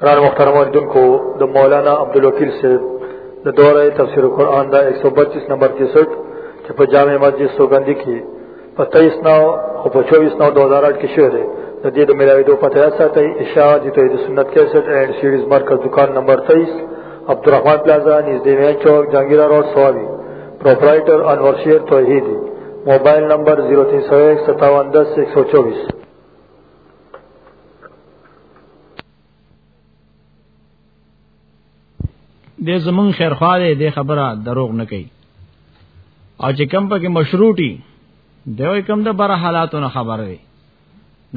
قرآن مخترم اردن کو د مولانا عبدالوکیل سے د دورہ تفسیر قرآن دا ایک سو بتیس نمبر تیسٹھ چې په جامع مسجد سوګندی کې په 23 نو او په 24 نو 2008 کې شوه دی د دې د ملاوي دوه پته ساتي اشاعه د توحید سنت 61 اینڈ سیریز مرکز دکان نمبر 23 عبدالرحمن پلازا نږدې وین چوک جنگیرا روډ سوابي پروپرائیٹر انور شیر توحیدی موبائل نمبر 03015710124د زمون خیرخوا دی د خبره دروغ نه کوي او چې کم پکې مشروطي دوی کم د بر حالاتو نه خبر وي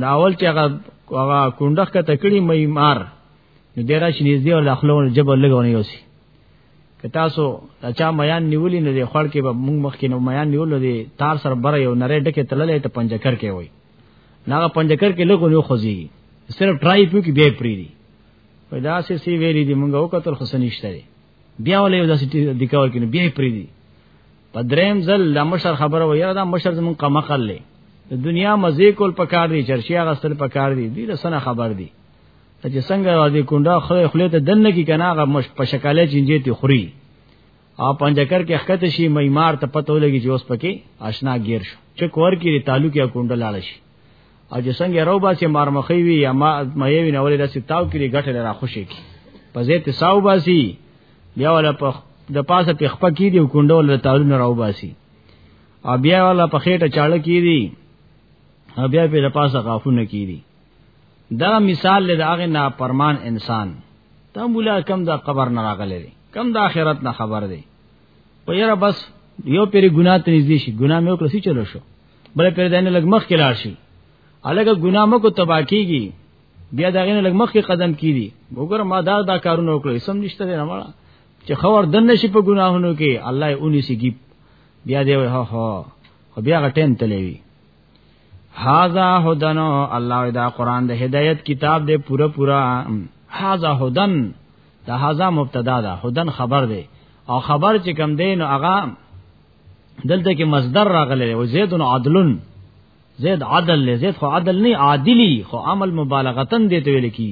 ناول چې هغه هغه کندخ کته کړي مې مار نو ډیر شي نږدې او لخلو جبر لګونی اوسي که تاسو چا میان نیولې نه دی خړ کې به موږ مخ کې نو میان نیولې دی تار سره بره یو نری ډکه تللې ته پنجکر کې وای ناغه پنجکر کې لګو نو خوځي صرف ټرای پیو کې به پری دی پیدا سي سی ویلې دی موږ وکتل خسنشته دی بیا ولې داسې دکاور کې بیا پری دی په دریم ځل د مشر خبره و یاره دا مشر زمون قمقل لې د دنیا مزه کول پکار دی چرشیا غسل پکار دی دې سره خبر دی چې څنګه دې کونډه خله خله ته دنه کی کنه هغه مش په شکاله چینجه تی خوري او پنجکر کې خکته شي مېمار ته پته ولګي چې اوس پکې آشنا گیر شو چې کور کې تعلق یا کونډه لاړ شي او چې څنګه رو باسي مار مخې وي یا ما مې وی نه ولې داسې تاو کې غټه را خوشي کی په زه ته ساو باسي بیا ولا په د پاسه په خپه کې دی کونډه ول تعلق نه راو باسي او بیا ولا په خېټه چاړه کې دی بیا په د پاسه غافونه کې دی دا مثال له هغه نه پرمان انسان ته مولا کم دا قبر نه راغلی کم د آخرت نه خبر دی په یره بس یو پیر ګناه ته نږدې شي ګناه مې وکړ سي چلو شو بل پیر دانه لګ مخ کې لاړ شي الګه ګناه مو کو تبا کیږي بیا دغه نه لګ مخ کې قدم کیدی وګوره ما دا دا کارونه وکړ سم نشته نه مړه چې خبر دن نشي په ګناهونو کې الله یې اونې سي بیا دی وای هو هو بیا غټین تلوي هاذا هدن الله دا قران د هدایت کتاب دی پورا پورا هاذا هدن دا هاذا مبتدا ده هدن خبر دی او خبر چې کم دی نو هغه دلته کې مصدر راغلی او زید عدلن زید عدل له زید خو عدل نه عادلی خو عمل مبالغتن دی ته ویل کی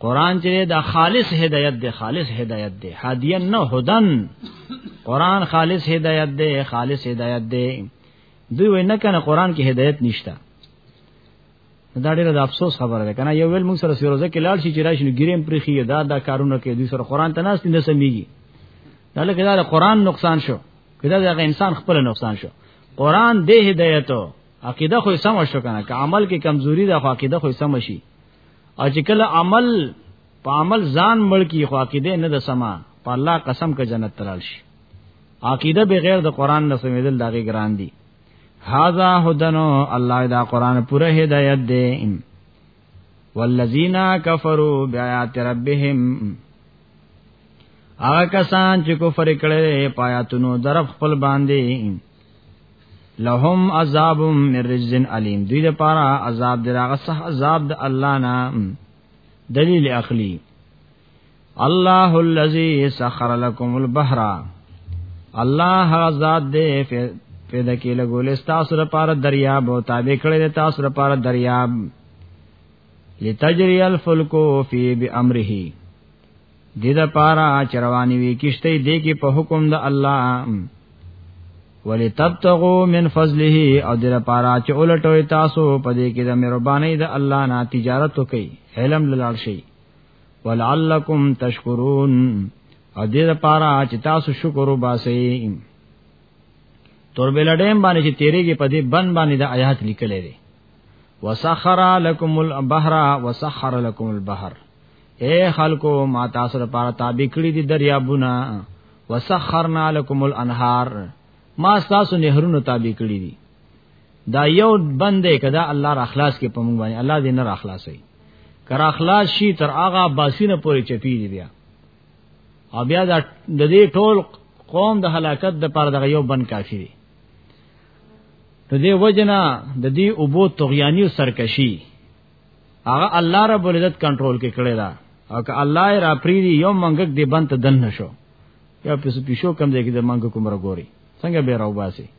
قران چې دا خالص هدایت دی خالص هدایت دی هادین نه هدن قران خالص هدایت دی خالص هدایت دی دوی وای نه کنه قران کې هدایت نشته دا ډیره د افسوس خبره ده کنه یو ویل موږ سره سیروزه کې لاړ شي چې راشي نو ګریم پرخي دا دا کارونه کوي دوی سره قران ته ناس نه سميږي دا لکه دا قران نقصان شو کله دا انسان خپل نقصان شو قران دې هدایتو عقیده خو سم شو کنه که عمل کې کمزوري ده خو عقیده خو سم شي او چې کله عمل په عمل ځان مړ کی خو عقیده نه ده سما په الله قسم که جنت تلل شي عقیده بغیر د قران نه سمیدل داګه ګران دي هاذا هدنو الله دا قران پوره هدایت دی والذین کفروا بیاات ربهم هغه کسان چې کفر کړي پایاتونو درف خپل باندې لهم عذاب من رجز علیم دوی لپاره عذاب دراغه صح عذاب د الله نه دلیل عقلی الله الذي سخر لكم البحر الله ذات دې پیدا کې لګول تاسو لپاره دریاب او تابع کړی تاسو لپاره دریاب لتجری الفلک فی بامره دې د پارا چروانی وی کشته دې کې په حکم د الله ولتبتغوا من فضله او دې لپاره چې ولټوي تاسو په دې کې د مهرباني د الله نه تجارت وکړي علم لال شي ولعلکم تشکرون او دې لپاره چې تاسو شکر وباسئ تور بلډیم باندې چې تیریږي په دې بن باندې د آیات لیکلې دي وسخر لكم البحر وسخر لكم البحر اے خلکو ما تاسو لپاره تابع کړی دي دریابونه وسخرنا لكم الانهار ما تاسو نهرونو تابع کړی دي دا یو بندې کدا الله را اخلاص کې پمږ باندې الله دې نه را اخلاصي کرا خلاص شي تر هغه باسینه پورې چپی دی بیا او بیا د دې ټول قوم د هلاکت د پر دغه یو بن کافی دی د دې وجنا د دې اوبو طغیانی او سرکشي هغه الله رب العزت کنټرول کې کړی دا او که الله را پریدي یو منګک دی بنت دن نشو یا پس پیشو کم دی کې د منګ کوم را ګوري څنګه به راو باسي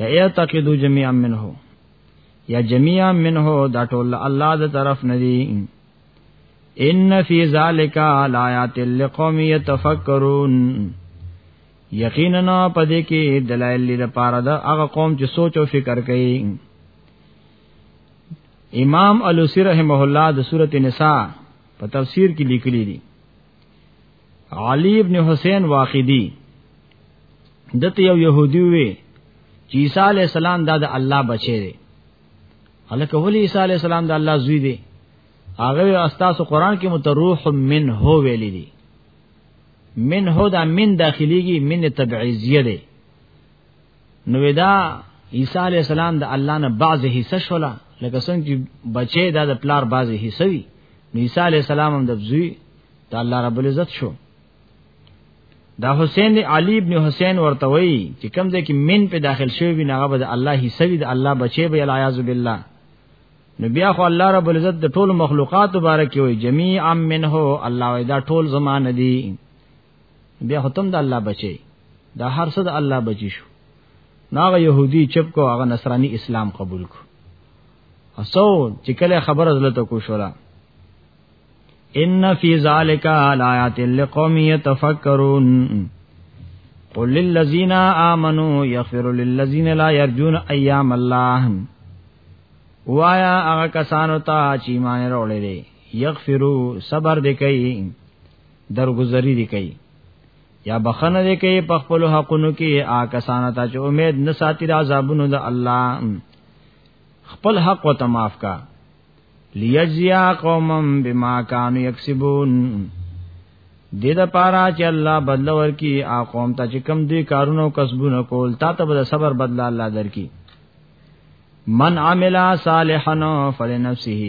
یا یعتقدو جميعا منه یا جميعا منه دا ټول الله د طرف ندی ان فی ذالک آیات لقوم یتفکرون یقینا پدې کې دلایل لپاره دا هغه قوم چې سوچ او فکر کوي امام علوسی رحمه الله د سورته نساء په تفسیر کې لیکلی دی علی ابن حسین واقدی دته یو يهودي وي چې عیسی علی السلام دا د الله بچی دی هلکه ولی عیسی علی السلام د الله زوی دی هغه استاسو قران کې متروح من هو ویل دي من هو دا من داخليږي من تبعیزیه دی نو دا عیسی علی السلام د الله نه بعض حصہ شولا لکه څنګه چې بچي دا د پلار بعض حصہ وی نو عیسی علی السلام هم د زوی د الله رب العزت شو دا حسین دی علی ابن حسین ورته وی چې کوم ځای کې من په داخل شوی وی نه غو د الله حصہ وی د الله بچي به الیاذ بالله نو بیا خو الله رب العزت د ټول مخلوقات مبارک وي جميعا منه الله وی دا ټول زمانه دي بیا هتم د الله بچي دا هر څه د الله بچي شو ناغه يهودي چپ کو هغه نصراني اسلام قبول کو اسو چې کله خبر حضرت کو شولا ان فی ذالک آیات لقوم یتفکرون قل للذین آمنوا یغفر للذین لا یرجون ایام الله وایا هغه کسانو ته چې ایمان وروړي یغفرو صبر دې کوي درگذری دی کوي یا بخنه دی کوي په خپل حقونو کې آکسان ته چې امید نه ساتي د عذابونو د الله خپل حق وته معاف کا لیجزیا قومم بما کانوا یکسبون دې د پاره چې الله بدل ورکي ا قوم ته چې کم دي کارونو کسبونه کول تا ته به صبر بدل الله درکي من عمل صالحا فلنفسه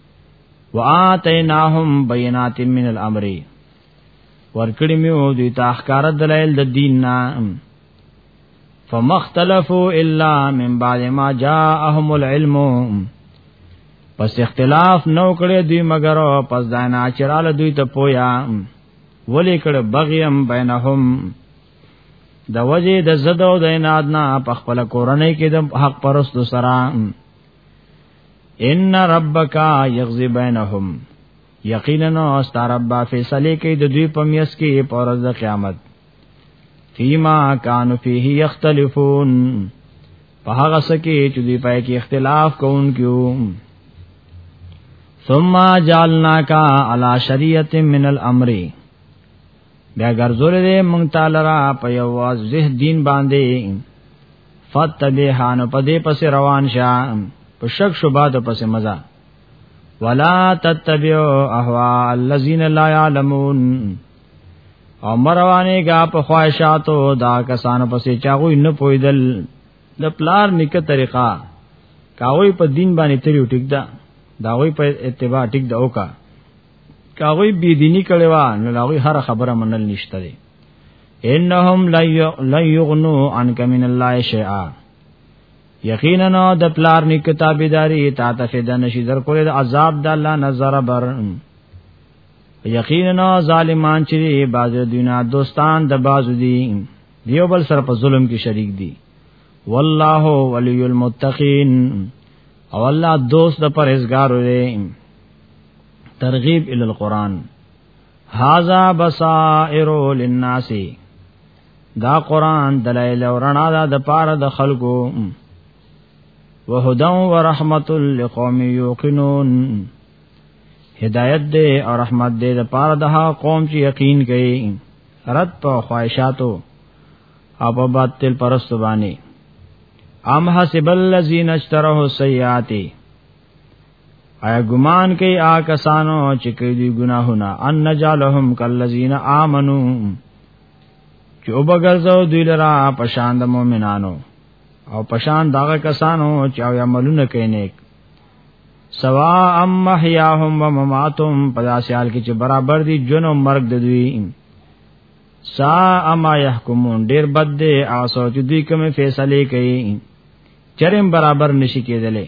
وآتیناهم بینات من الامر ورکړی میو دوی ته احکار دلایل د دین نه فمختلفو الا من بعد ما جاءهم العلم پس اختلاف نو کړی دوی مگر پس دانا چراله دوی ته پویا ولی کړه بغیم بینهم د وجه د زدو د انادنا په خپل کورنۍ کې د حق پرستو سره ان ربک یغزی بینهم یقینا استرب فیصله کې د دوی په میس کې پر ورځ قیامت فیما کان فیه یختلفون په هغه سکه چې دوی پای کې اختلاف کوونکو ثم جعلناک علی شریعت من الامر بیا ګرځول دې مونږ تعالی را په یو واضح دین باندې فتبهان په دې پس روان شه په شک شوبات پس مزه ولا تتبعوا اهواء الذين لا يعلمون او مروانه گا په خواهشاتو دا کسانو پسې چاغوي نه پویدل د پلار نکه طریقه کاوی په دین باندې تریو ټیک دا داوی په اتباع ټیک دا وکا کاغوی بی دینی کړي وا نو لاغوی هر خبره منل نشته دي انهم لا یغنو عنک من الله شیئا یقینا د پلار نی کتابداري تا ته فدا نشي در کولې د عذاب د الله نظر بر یقینا ظالمان چې باز دنیا دوستان د باز دي دیو بل سره په ظلم کې شریک دي والله ولی المتقین او الله دوست د پرهیزګارو دی ترغیب ال القران هاذا بصائر للناس دا قران دلایل او رڼا دا د پاره د خلکو وهدن ورحمت لقوم یوقنون هدایت دې او رحمت دې د پاره د قوم چې یقین کوي رد په خواہشاتو او په باطل پرست باندې ام حسب الذین اشتروا السیئات ایا ګمان کوي آ کسانو چې کوي دي ګناهونه ان نجالهم کلذین آمنو چې وبګرځو دوی لرا پشان د مؤمنانو او پشان دغه کسانو چې او عملونه کوي نیک سوا ام محیاهم و مماتهم په داسې حال کې چې برابر دي جون او مرګ د دوی سا اما يحكمون ډیر بد دي آسو چې دوی کوم فیصله کوي چرم برابر نشي کېدلی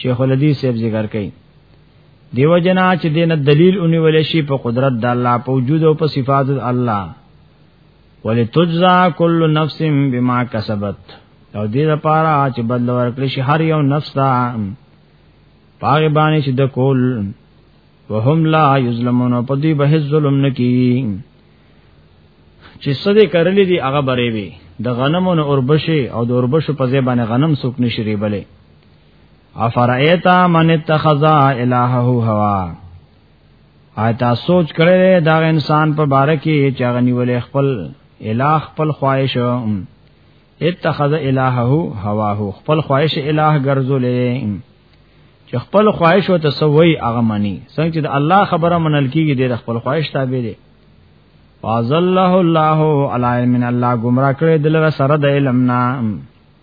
شیخ الحدیث صاحب ذکر کوي دیو جنا چې دین دلیل اونې ولې شي په قدرت د الله په وجود او په صفات الله ولتجزا کل نفس بما کسبت او دې لپاره چې بدل ورکړي شي هر یو نفس دا پاګې باندې چې د کول وهم لا یظلمون په دې به ظلم نکي چې سده کرلې دي هغه بری وي د غنمونو اوربشي او د اوربشو په ځای باندې غنم سوک نشري بلې افرایتا من اتخذ الہه هوا آیتا سوچ کړی دا انسان په باره کې چې غنی ولې خپل الہ خپل خواهش اتخذ الہه هواه خپل خواهش الہ ګرځولې چې خپل خواهش او تسوي هغه مانی څنګه چې د الله خبره منل کیږي د خپل خواهش تابع دي فازله الله علی من الله گمراه کړی دلته سره د علم نه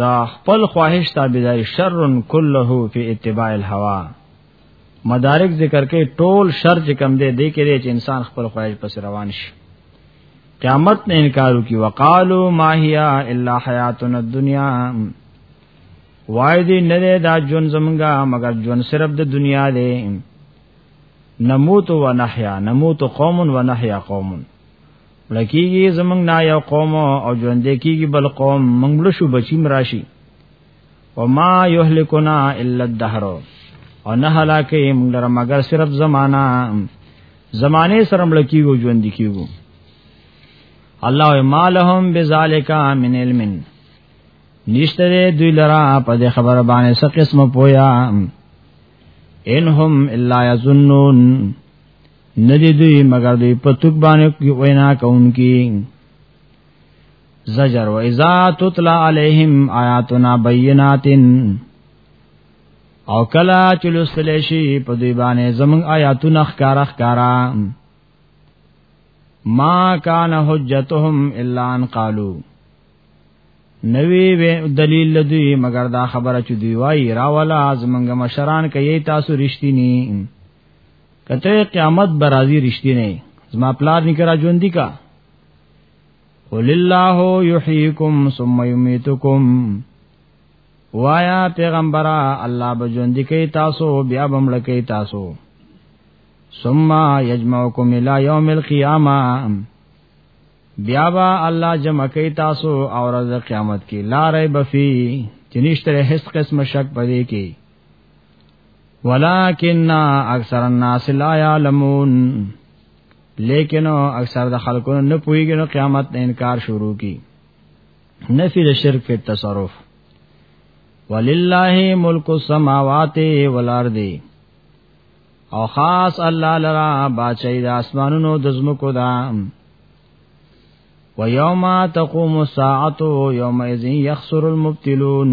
دا خپل خواهش تابعداري شرن كله في اتباع الهوى مدارک ذکر کوي ټول شر چې کم دی دی کې چې انسان خپل خواهش پس روان شي قیامت نه انکار وکي وقالو ما هي الا حیاتنا الدنیا وای دی نه دا جون زمونږه مگر جون صرف د دنیا دی نموت و نحیا نموت قوم و نحیا قوم لکیږي زمنګ نا یو قوم او ژوند کیږي بل قوم منګل شو بچیم راشي وما یهلکنا الا الدهر او نه هلاکه موږ لره مگر صرف زمانہ زمانه سره مړ کیږو ژوند کیږو الله مالهم بذالک من علم نشته دوی لرا په دې خبره باندې څه قسم پویا انهم الا یظنون ندی دوی مگر دوی په توک باندې وینا کوونکی زجر و اذا تطلع عليهم آیاتنا بینات او کلا چلوستل شي په دوی باندې زمون آیاتونه ښکارا ښکارا ما کان حجتهم الا ان قالوا نوی وی دلیل لدوی مگر دا خبره چې دی وای راولا زمنګ مشران کوي تاسو رښتینی کته قیامت برازي رښتې نه زما پلار نکرا ژوند دي کا قل الله یحییکم ثم یمیتکم وایا پیغمبره الله به ژوند کوي تاسو بیا به مړ کوي تاسو ثم یجمعکم الی یوم القیامه بیا با الله جمع کوي تاسو او ورځ قیامت کې لا ریب فی چې نشته هیڅ قسم شک پدې کې ولکن اکثر الناس لا يعلمون لیکن اکثر د خلکو نه پويږي نو قیامت نه انکار شروع کی نفی د شرک په تصرف ولله ملک السماوات والارض او خاص الله لرا بچی د اسمانونو د زمکو دا و یوم تقوم الساعه یومئذ یخسر المبتلون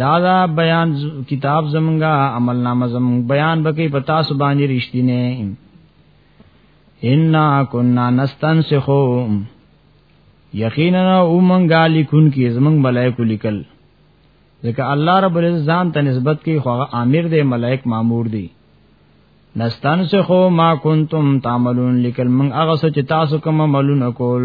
دا دا بیان کتاب زمونږه عمل نامه زمون بیان بکی پتا سو باندې رښتینه ان کنا نستنسخو یقینا او مونږه لیکون کی زمون ملائکه لیکل ځکه الله رب العزت ځان ته نسبت کوي خو هغه امیر دی ملائک مامور دی نستنسخو ما کنتم تعملون لیکل من هغه څه چې تاسو کوم عملونه کول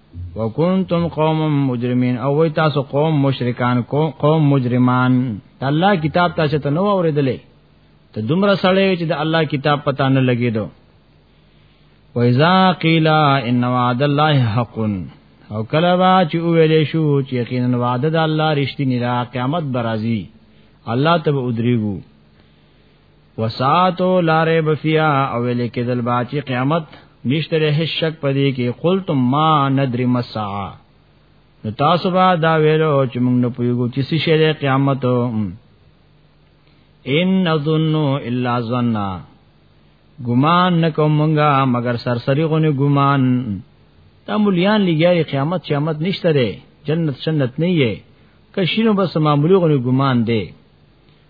وکنتم قوم مجرمین او وای تاسو قوم مشرکان قوم, قوم مجرمان الله کتاب تاسو ته نو اوریدلې ته دومره سړی چې د الله کتاب پتا نه لګیدو وایذا قیلا ان وعد الله حق او کله وا چې ویلې شو چې یقینا وعده د الله رښتینی را قیامت برازي الله ته ودریګو وساتو لارې بفیا او لیکې دل باچی قیامت نشتره هیڅ شک پدې کې قلتم ما ندری مسا نو تاسو به دا ویلو چې موږ نه پویګو چې څه شی دی قیامت ان نظن الا ظننا ګمان نکوم مونږه مگر سرسری غونه ګمان دا مليان لګیاري قیامت قیامت نشته ده جنت سنت نه یې کښینو بس معمولی غونه ګمان ده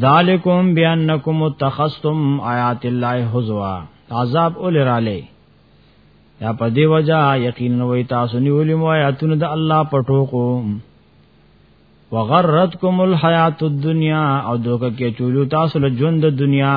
ذالکم بانکم اتخذتم آیات الله حزوا عذاب اول رالی یا په دی وجہ یقین وی تاسو نیولې مو آیاتونه د الله پټوکو وغرتکم الحیات الدنیا او دوکه کې چولو تاسو له ژوند د دنیا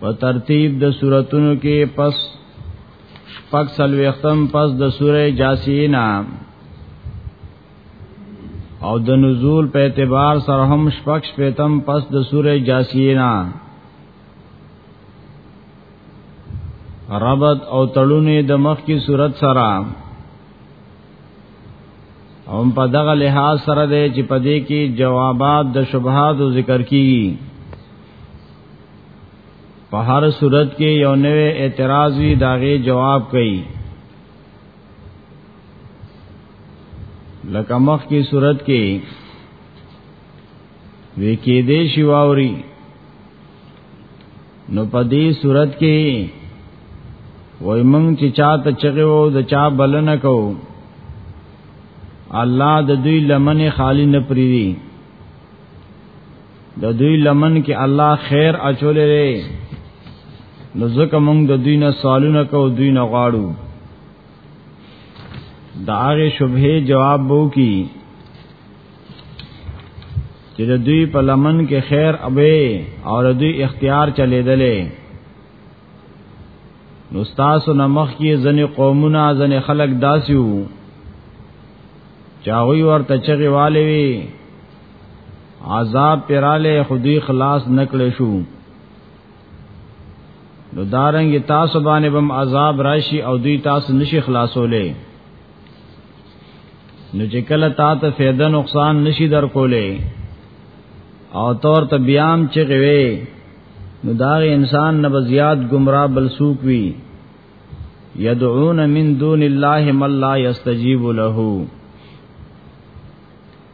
په ترتیب د سوراتونو کې پس شپږ سلوختم پس د سوره جاسیه نام او د نزول په اعتبار سره هم شپږ شپتم پس د سوره جاسیه نا ربط او تړونې د مخ کی صورت سره هم په دغه لحاظ سره دی چې په دې کې جوابات د شبهات ذکر کیږي په هر صورت کې یو نوې اعتراض وی داغه جواب کوي لکه مخ کی صورت کې وی کې دې شی واوري نو په دې صورت کې وای مونږ چې چاته چغه وو د چا بلنه کو الله د دوی لمنه خالی نه پریدي د دوی لمن کې الله خیر اچولې دی نو ځکه موږ د دوی نه سوالونه کوو دوی نه غواړو د هغه شبهه جواب بو کی چې د دوی په لمن کې خیر ابه او د دوی اختیار چلے دلې نو تاسو نمخ کې ځنې قومونه ځنې خلق داسیو چاغوی ورته چغي والي وي عذاب پراله خودی خلاص نکړې شو نو دارنګ تاسو باندې بم عذاب راشي او دوی تاسو نشي خلاصولې نو چې کله تا ته فایده نقصان نشي در کولې او تور ته بیام چې غوي نو دا انسان نه بزیات گمراه بل سوق وی یدعون من دون الله من لا یستجیب له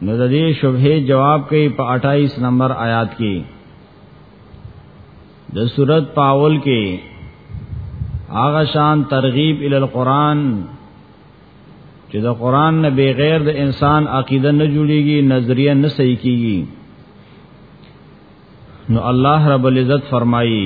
نو د دې شبهه جواب کوي په 28 نمبر آیات کې د صورت پاول کې هغه شان ترغیب ال القرآن چې د قرآن نه بغیر د انسان عقیده نه جوړیږي نظریه نه صحیح کیږي نو الله رب العزت فرمایي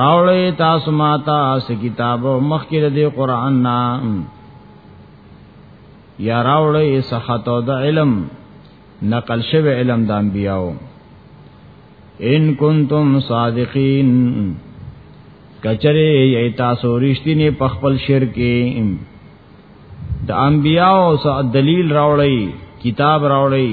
راولې تاسو ماتا اس کتاب مخکې د قران نا یا راولې سخت د علم نقل شوی علم د انبیاو ان کنتم صادقین کچره یی تاسو رښتینی په خپل شرک د انبیاو سره دلیل راوړی کتاب راوړی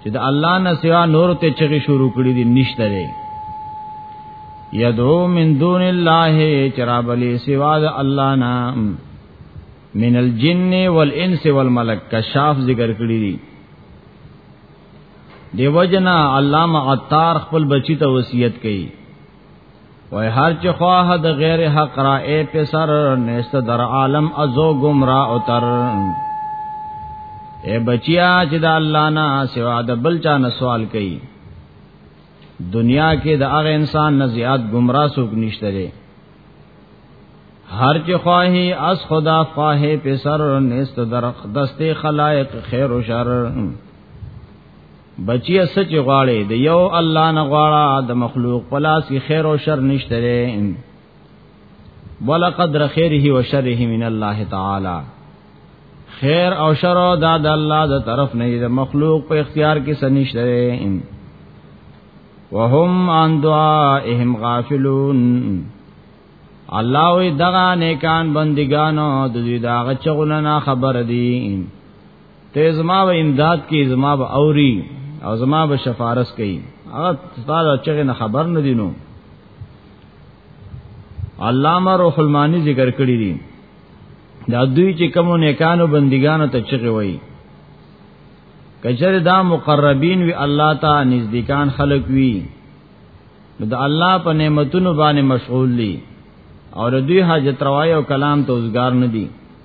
چې د الله نه سوا نور ته چغې شروع کړې دي نشته دی یدعو من دون الله چرابلی سوا د الله نه من الجن والانس والملک کشاف ذکر کړی دي دیو جنا علامه عطار خپل بچی ته وصیت کړي وای هر چې خواه د غیر حق را اے په سر نست در عالم ازو گمراه او تر اے بچیا چې د الله نه سوا د بل چا نه سوال کوي دنیا کې د هغه انسان نه زیات گمراه څوک نشته دی هر چې خواهی از خدا خواهی په سر نست در دسته خلائق خیر و شر بچی سچ غواړي د یو الله نه غواړه د مخلوق پلاس کی خیر او شر نشته لري ولا قدر خیره و شره من الله تعالی خیر او شر دا د الله د طرف نه د مخلوق په اختیار کې سنشته لري وهم عن دعائهم غافلون الله وی دغه نیکان بندگانو د دې داغه چغونه خبر دي ته زما و امداد کې زما و اوري او زما و شفارس کوي هغه ستاره چې نه خبر نه دینو علامه روح المانی ذکر کړی دي دا دوی چې کوم نیکانو بندګانو ته چغي وایي کچره دا مقربین وی الله ته نزدیکان خلق وی نو د الله په نعمتونو باندې مشغول دي او د دوی حاجت روايي او کلام ته وزګار نه دي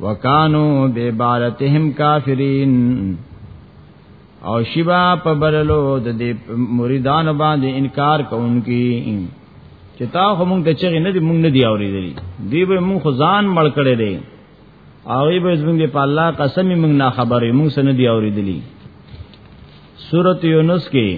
وکانو به عبارتهم کافرین او شیبا په بللو د دې مریدانو باندې انکار کوونکی چې تا خو مونږ ته چغې نه دی مونږ نه دی اورېدلی دی به مونږ خو ځان مړ کړی دی هغه به زمونږ په الله قسم مونږ نه خبرې مونږ سره نه دی اورېدلی سورۃ یونس کې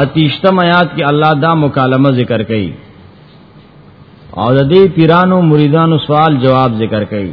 آتیشتم آیات کې الله دا مکالمه ذکر کړي او د دې پیرانو مریدانو سوال جواب ذکر کړي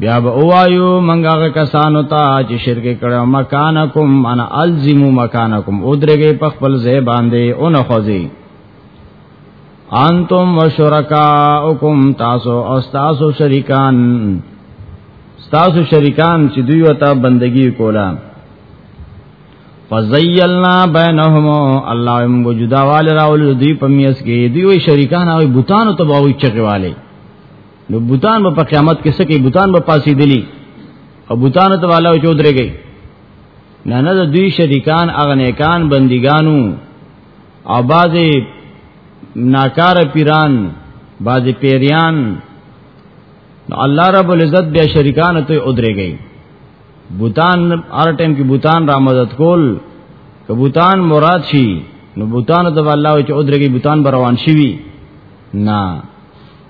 بیا به اوایو منګه کسانو ته چې شرک کړو مکانکم انا الزمو مکانکم او درګه په خپل ځای باندې او نه خوځي انتم وشرکاءکم تاسو او تاسو شریکان تاسو شریکان چې دوی وته بندگی کولا فزیلنا بینهم الله موږ جدا والے راول دوی پمیس کې دوی شریکان او بوتانو تباوی چغواله نو بوتان په قیامت کې سکه بوتان په پاسې دلی او بوتان ته والا چې ودرېږي نه نه د دوی شریکان اغنیکان بندګانو او بازي ناکار پیران بازي پیریان نو الله رب العزت بیا شریکان ته ودرېږي بوتان هر ټیم کې بوتان را مدد کول که بوتان مراد شي نو بوتان ته الله چې ودرېږي بوتان بروان شي نه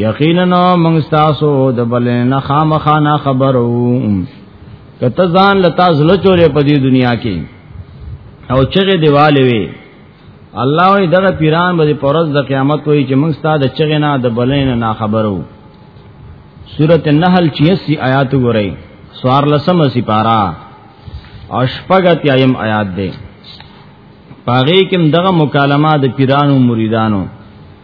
یقینا موږ تاسو د بل نه خامخانه خبرو کته ځان لتا زله چورې په دې دنیا کې او چغه دیواله وي الله وی دغه پیران به پرز د قیامت وی چې موږ ستاسو د چغه نه د بل نه خبرو سورته النحل 86 آیات وګورئ سوار لسم سی پارا او شپګت یم آیات ده پاغې کوم دغه مکالمه د پیرانو مریدانو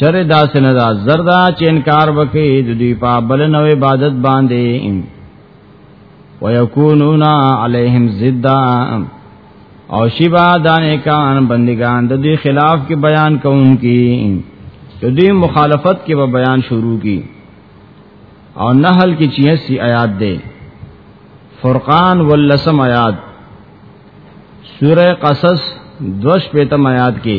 چر دا سندا زردا چې انکار وکي د دوی په بل نو عبادت باندې ويكونون عليهم ضدا او شیبا دانه کان بندگان د دوی خلاف کې بیان کوونکی د دوی مخالفت کې به بیان شروع کی او نحل کې 86 آیات ده فرقان ولسم آیات سوره قصص دوش پیتم آیات کې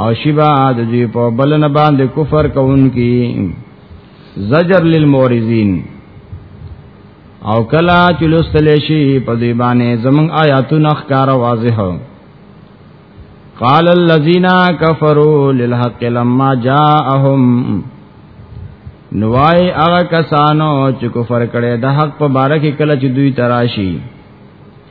او شبا د دې په بلن باندې کفر کوونکی زجر للمورزین او کلا چلوستل شي په دې باندې زمون آیاتونه ښکار واضح قال الذين كفروا للحق لما جاءهم نوای هغه کسانو چې کفر کړي د حق په باره کې کله چې دوی تراشي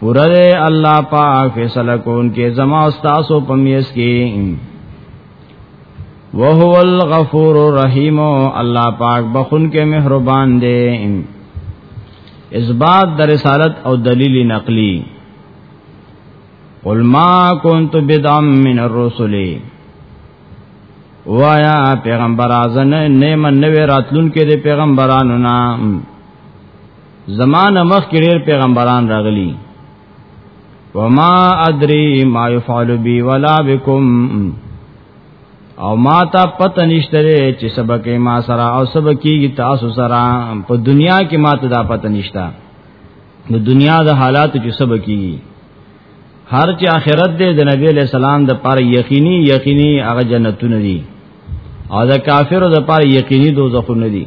پورا دے اللہ پاک فیصلہ کون کے زما استاسو پمیس کی وهو الغفور الرحیم اللہ پاک بخون کے مہربان دے اس بات در رسالت او دلیل نقلی قل ما كنت بدعم من الرسل وایا پیغمبر اعظم نه من نوې راتلون کې د پیغمبرانو نام زمانه مخ کې ډېر پیغمبران راغلي وما ادري ما يفعل بي ولا بكم او ما ته پته نشته چې سبق ما سره او سبق کیږي تاسو سره په دنیا کې ما ته دا پته نشته نو دنیا د حالات چې سبق کیږي هر چې آخرت دې د نبی له سلام د پر یقیني یقیني هغه جنتونه دي او د کافرو د پر یقیني دوزخونه دي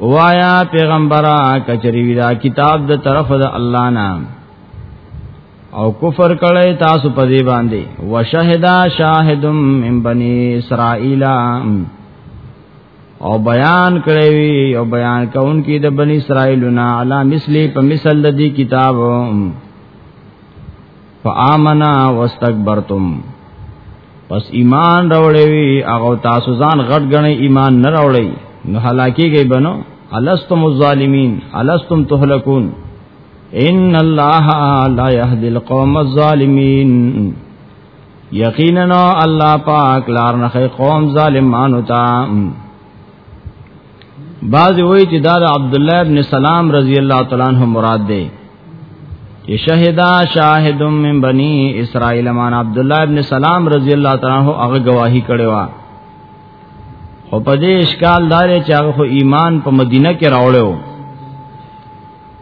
وایا پیغمبرا کچری ودا کتاب د طرف د الله نام او کفر کړي تاسو په دې باندې وشهدا شاهدم من بني اسرائیل او بیان کړي وی او بیان کون کی د بنی اسرائیل نا علی مثلی په مثل د دې کتاب فآمنا واستكبرتم پس ایمان راوړی وی هغه تاسو ځان غټ غنی ایمان نه راوړی نو هلاکی گئی بنو الستم الظالمین الستم تهلكون ان الله لا يهدي القوم الظالمين یقینا الله پاک لار نه قوم ظالمانو ته بعض وی چې دا عبد الله ابن سلام رضی الله تعالی عنہ مراد دی شهدا شاهد من بني اسرائيل مان عبد الله ابن سلام رضی الله تعالی عنہ هغه گواہی کړي وا او په دې اشکال دار چې هغه خو ایمان په مدینه کې راوړو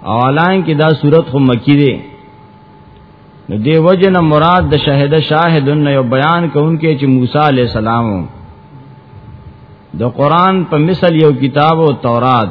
او الان کې دا صورت خو مکی دی نو دی وجنه مراد د شاهد شاهدن یو بیان کوونکې چې موسی علی السلام د قران په مثل یو کتاب او تورات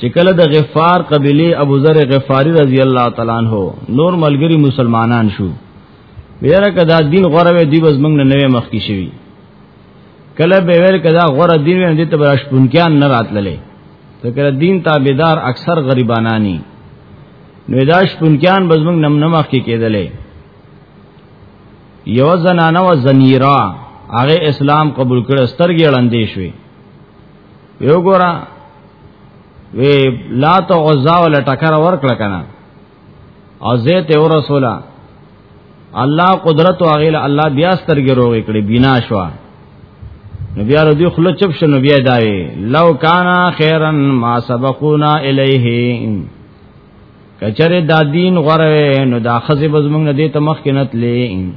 چې کله د غفار قبيله ابو ذر غفاری رضی الله تعالی عنہ نور ملګری مسلمانان شو ویره کدا دین غره وی دی بس موږ نه نوې مخ کی شوی کله به ویل کدا غره دین وی دې ته براش پونکیان نه راتللې ځکه دین تابعدار اکثر غریبانانی نو داش پونکیان بس موږ نم نمخ کی کېدلې یو زنانه و زنیرا هغه اسلام قبول کړ سترګې وړاندې شوې یو ګورا وی لا تو غزا ول ټکر ورکړه کنه او زه ته ورسولا الله قدرت او غیله الله بیا سترګې روغې کړې بنا شو نو بیا ردی خلو چپ شنو بیا داوی لو کانا خیرن ما سبقونا الیه کچره دا دین غره نو دا خزی بزمنګ نه دیته مخ کې نتلې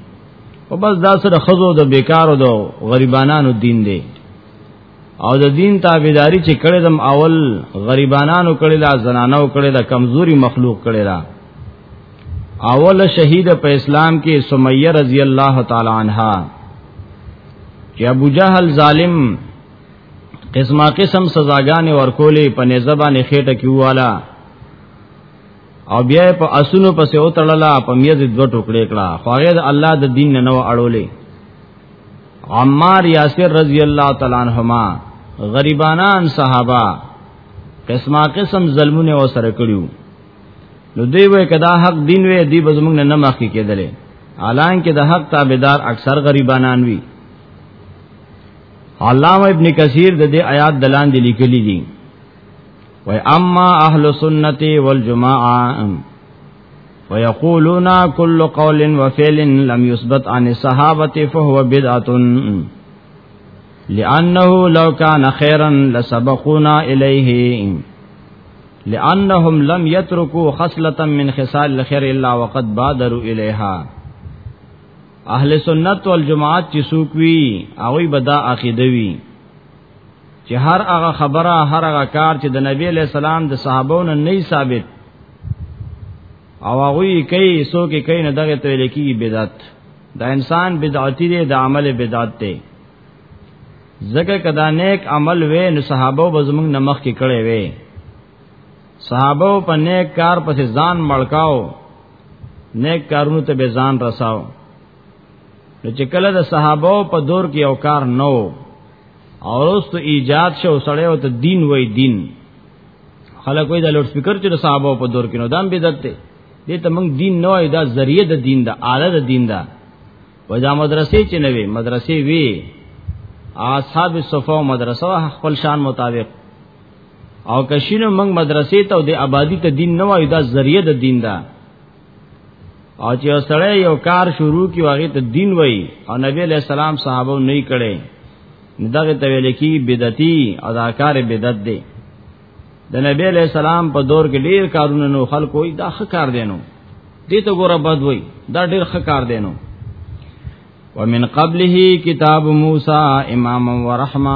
او بس دا سره خزو د بیکارو د غریبانانو دین دی او د دین تابعداري چې کړې دم اول غریبانانو کړې دا زنانو کړې دا کمزوري مخلوق کړې دا اول شهید په اسلام کې سمیه رضی الله تعالی عنها چې ابو جهل ظالم قسمه قسم سزاګانې ورکولې په نزبانه خېټه کې واله او بیا په اسونو پسې او تړلا په میز دوه ټوکړې کړه خو هغه د الله د دین نه نو اړولې عمار یاسر رضی الله تعالی عنہما غریبانان صحابه قسمه قسم ظلمونه وسره کړیو نو دی وای کدا حق دین وې دی بزمنګ نه مخ کې کېدلې الان کې د حق تابعدار اکثر غریبانان وی علامه ابن کثیر د دې آیات دلان دي لیکلي دي وای اما اهل سنت والجماعه ويقولون كل قول وفعل لم يثبت عن الصحابه فهو بدعه لانه لو كان خيرا لسبقونا اليه لانهم لم يتركوا خصله من خصال الخير الا وقد بادروا اليها اهل سنت والجماعت چې څوک وي بدا عقیده چې هر هغه خبره هر هغه کار چې د نبی علی السلام د صحابو نه نه ثابت او هغه کوي سو کې کوي نه دغه ته لیکي بدعت دا انسان بدعتي دی د عمل بدعت دی زکه کدا نیک عمل وې نو صحابه به زمنګ نمخ کې کړي وې صحابه په نیک کار پسې ځان مړکاو نیک کارونو ته به ځان رساو نو چې کله د صحابه په دور کې یو کار نو او رست ایجاد شو سړی او ته دین وای دین خلک وای د لوډ سپیکر چې د صحابه په دور کې نو دام بدعت دی دې ته موږ دین نه وای دا ذریعہ د دین دا اعلی د دین دا وای دا مدرسې چې نه وي مدرسې وی اصحاب صفو مدرسه خپل شان مطابق او کشینو موږ مدرسې ته د آبادی ته دین نه وای دا ذریعہ د دین دا او چې سره یو کار شروع کی واغې ته دین وای او نبی علیہ السلام صحابه نه کړي دغه ته ویل کی بدعتي او دا کار بدعت دی د نبی علیہ السلام په دور کې ډیر کارونه نو خلکو یې دا ښه کار دینو دې ته ګوره بد وای دا ډیر ښه کار دینو ومن قبله کتاب موسی امام ورحمه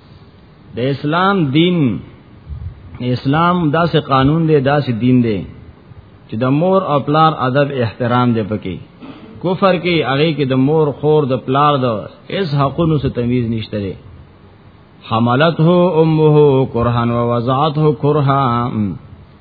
د اسلام دین اسلام داسې قانون دی داسې دین دی چې د مور او پلار ادب احترام دی پکې کفر کې هغه کې د مور خور د پلار د اس حقونو څخه تمیز نشته دی حملته امه کرهن و وضعته کرها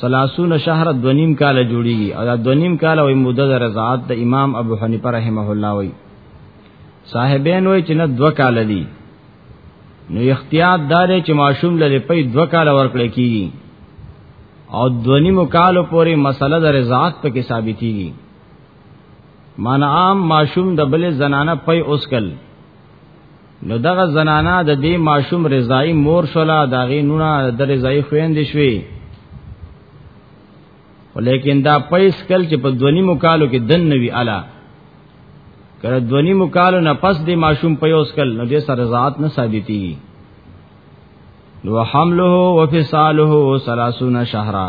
سلاسون شهر دونیم کال جوړیږي او دا دونیم کال وي مدد رضاعت د امام ابو حنیفه رحمه الله وي صاحبین وي چې نه دو کال دي نو اختیار دار چې ماشوم لري په دو کال ورکړي کیږي او دونیم کال پورې مسله د رضاعت په کې ثابتيږي معنی عام ماشوم د بل زنانه په اوسکل نو دغه زنانا د دې ماشوم رضای مور شولا داغي نونه د رضای خويند شوي ولیکن دا پیس کل چې په دونی مکالو کې دن نوی الا کله دونی مکالو نه پس د ماشوم پیوس کل نو دې سره رضاعت نه ثابتي نو حمله وفصاله 30 شهرا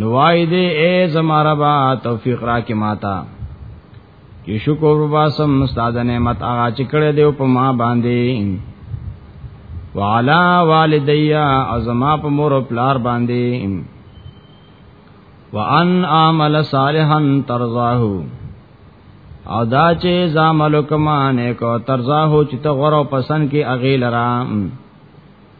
نوای دې اے زمارا با توفیق را کې ماتا چې شکر وباسم استاد نعمت هغه چې کړې دیو په ما باندې وعلا والدیا ازما په مور او پلار باندې وان اعمل صالحا ترضاه او دا چې زامل کما نه کو ترضاه چې ته غره پسند کې اغیل را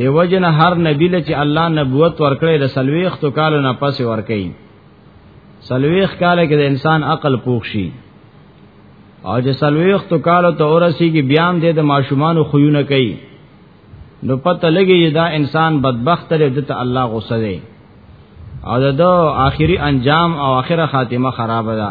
دی وجنه هر نبی له چې الله نبوت ورکړي د سلويختو کالو نه پس ورکړي سلويخ کاله کې د انسان عقل پوښ شي او چې سلويختو کالو ته ورسیږي بیا هم د ماشومان خوونه کوي نو پته لګي دا انسان بدبخت لري د الله غوسه دی او د آخري انجام او آخره خاتمه خراب ده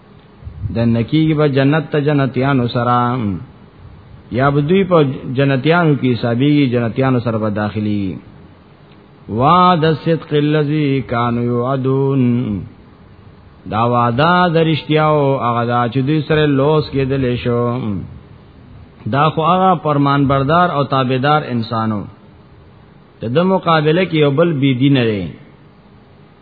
دنکی به جنت ته جنتیانو سره یا بدوی په جنتیانو کې حسابيږي جنتیانو سره به داخلي وعد الصدق الذي كانوا يوعدون دا وعده درشتیاو هغه دا چې دوی سره لوس کېدل شو دا خو هغه پرمان بردار او تابعدار انسانو د مقابله کې یو بل بی دین لري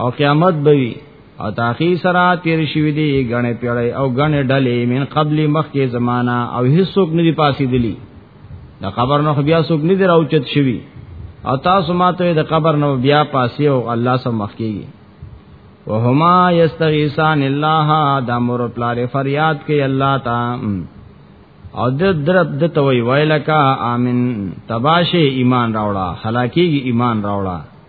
او قیامت بوي او تاخی سرا تیر شوی دی غنې پیړې او غنې ډلې من قبل مخکې زمانہ او هیڅوک نه دی پاسې دلی د قبر نو بیا څوک نه دی راوچت شوی او تاسو ماته د قبر نو بیا پاسې او الله سم مخکېږي وهما یستغیثان الله د امر پلار فریاد کوي الله تا او د درب د توي ویلکا امين تباشه ایمان راوړه هلاکیږي ایمان راوړه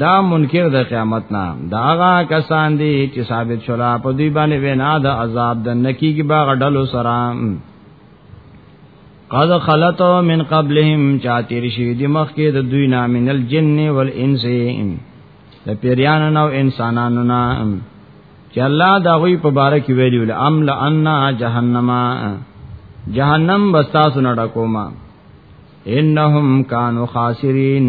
دا منکر د قیامت نه دا هغه کسان دي چې ثابت شولا په دوی باندې وینا د عذاب د نکیږي باغ ډلو سره قد خلت من قبلهم چاتیر شي د مخ کې د دوی نه من الجن والانس د پیریانو نو انسانانو نه چې الله دا غوي په باره کې ویلو لام لان جهنم جهنم بستاسو نه ډکوما انهم کانوا خاسرین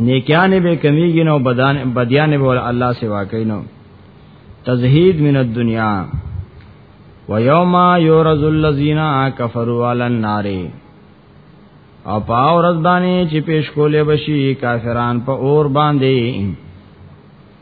نیکیانه به کمیږي نو بدن بدیانه به الله سوا کینو تزهید من الدنیا و یوم یورز الذین کفروا علی النار او پاو رز باندې چې پیش کولې بشي کافران په اور باندې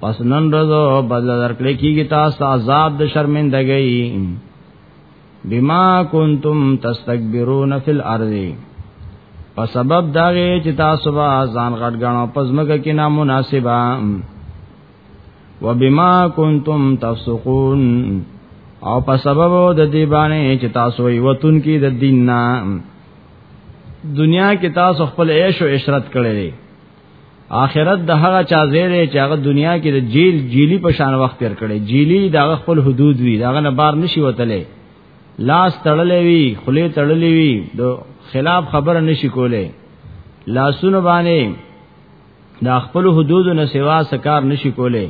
پس نن رضو بدل درکړی کیږي تاسو عذاب د شرمندګۍ بما کنتم تستكبرون فی الارض په سبب داغه چې تاسو به ځان غټ غنو پزمکه کې نامناسبه وبما کنتم تفسقون او په سبب د دې باندې چې تاسو یې وتون کې د دین نه دنیا کې تاسو خپل عیش او عشرت کړی آخرت د هغه چا زیره چې هغه دنیا کې د جیل جیلی په شان وخت تیر کړي جیلی د خپل حدود وی دا نه بار نشي وتلې لاس تړلې وی خله تړلې وی د خلاف خبره نشي کولې لاسونه باندې د خپل حدود نه سوا سکار نشي کولې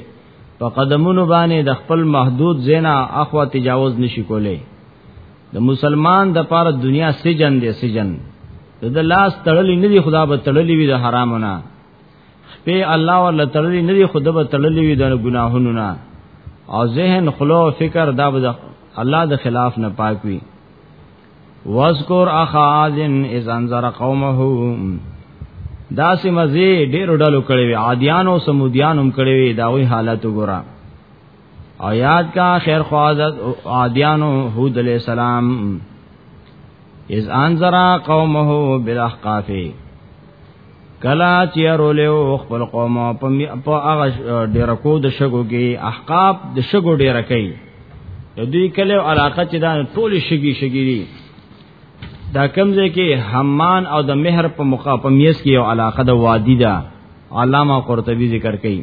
په قدمونو باندې د خپل محدود زینا اخوا تجاوز نشي کولې د مسلمان د پاره دنیا سجن دی سجن د لاس تړلې نه دی خدا به تړلې وي د حرامونه په الله ولا تړلې نه دی خدا به تړلې وي د ګناهونو نه او ذهن خلو فکر دا به الله د خلاف نه پاک وي واذکر اخا عادن اذ انذر قومه دا سه مزه ډېر ډلو کړي وي عادیانو سمودیانو کړي وي دا وی حالت وګورئ او یاد کا خیر خوازت عادیانو حود علیہ السلام از انذرا قومه بالاحقاف کلا چیرو له خپل قوم په هغه ډیر کو د شګو کې احقاف د شګو ډیر کوي د دوی کله علاقه چې دا ټول شګي شګي دي دا کمزه کې حمان او د مہر په مقابل میس کې یو علاقه د وادی ده علامه قرطبی ذکر کوي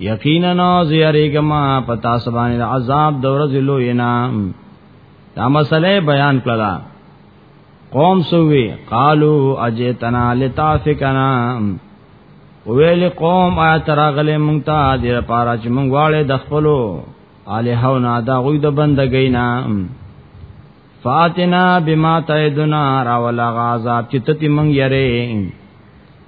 یقینا ناز یریګما پتا سبانه عذاب د ورځې لوی نه دا مسله بیان کړه قوم سووی قالو اجتنا لتافکنا ویل قوم آیا تراغله مونږ ته د لپاره چې مونږ واړې د خپلو الہو نه دا غوی د بندګۍ نه فاتنا بما تعدنا را ولا غذاب چې تتی مونږ یری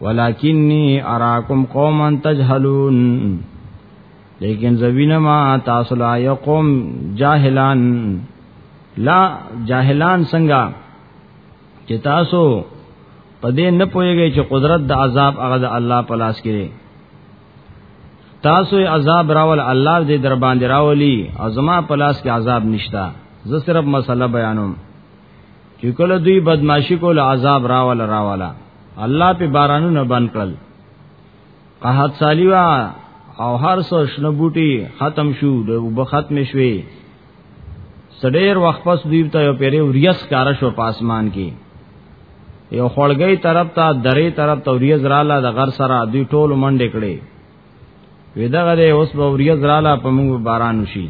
ولکنی اراکم قوما تجهلون لیکن زوینه ما تاسو لا یقوم جاهلان لا جاهلان څنګه چې تاسو پدې نه پويږئ چې قدرت د عذاب هغه د الله په لاس کې تاسو عذاب راول الله دې در باندې راولي او زما پلاس کې عذاب نشتا زه صرف مسله بیانوم چې کله دوی بدمعشی کول عذاب راول راواله الله په بارانو نه بند کړل قحط سالیوا او هر څو شنه بوټي ختم شو د وب ختم شوي سډیر وخت پس دوی ته یو پیری وریس کار شو په اسمان کې یو خړګي طرف ته درې طرف ته وریس رااله د غر سره دوی ټول منډې کړې ویدغه دې اوس به وریس رااله په موږ باران وشي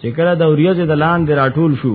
چې کله د وریس د لاندې راټول شو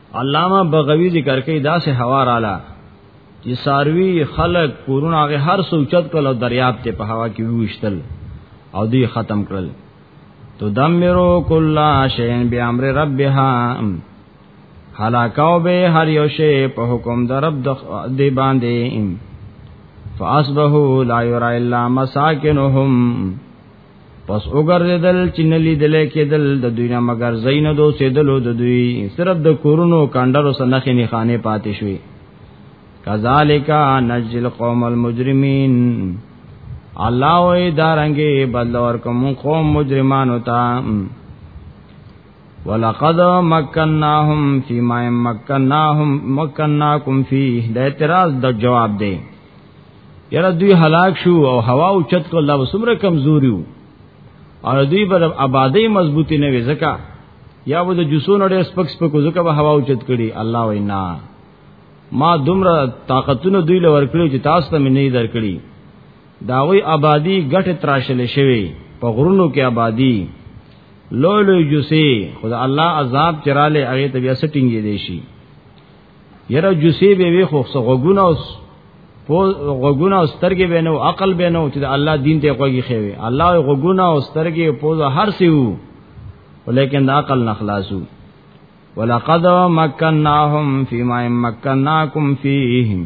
علامه بغوی ذکر کوي دا سه هوا رااله چې ساروی خلق کورونه هغه هر سوچت کول او دریاب ته په هوا کې وښتل او دی ختم کړل تو دمرو کلا شین بی امر ربها حلاکاو به هر یو شی په حکم در رب دی باندې فاصبحوا لا یرا الا مساکنهم پس وګرځیدل چې نلی دل کېدل د دوی نه مگر زین دو سیدلو د دوی صرف د کورونو کاندرو سنخې نه خانه پاتې شوې کذالک نجل قوم المجرمین الله وې دارنګې بدل ور کوم قوم مجرمانو ته ولقد مکنناهم فيما مکنناهم مکنناکم فيه د اعتراض د جواب دی یره دوی هلاک شو او هوا او چت کو الله وسمره کمزوري وو او دوی بر آبادی مضبوطی نه وي زکه یا و د جسون اړ سپک سپک زکه به هوا او چت کړي الله وینا ما دومره طاقتونه دوی لور کړو چې تاسو ته مې نه درکړي داوی آبادی غټه تراشل شوی په غرونو کې آبادی لوی لوی جوسی خدا الله عذاب چراله هغه ته بیا سټینګې دی شي یره جوسی به وی خو څه غوګونه اوس پو غوګونه او سترګې به نو عقل به نو چې الله دین ته کوي خوي الله غوګونه او سترګې پوز هر سی وو ولیکن د عقل نه خلاصو ولقد مکناهم فيما مکناکم فيه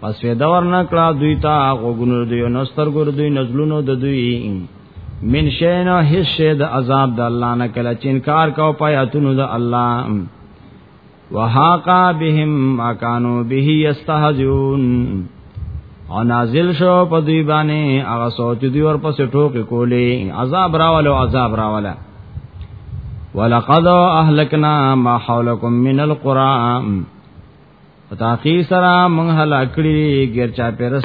پس فیدا ورنه کړه دوی ته غوګونو دوی نو سترګور دوی نزلونو د دوی من شینا هیڅ شی د عذاب د الله نه کله چې انکار کو پیاتونو د الله وهاقا بهم ما كانوا به یستهزئون او نازل شو په دوی باندې هغه سوچ دوی ورپسې ټوکې کولې عذاب راولو عذاب راولا ولقد اهلكنا ما حولكم من القرى تاقی سره مونږ هلاک کړی غیر چا پیرس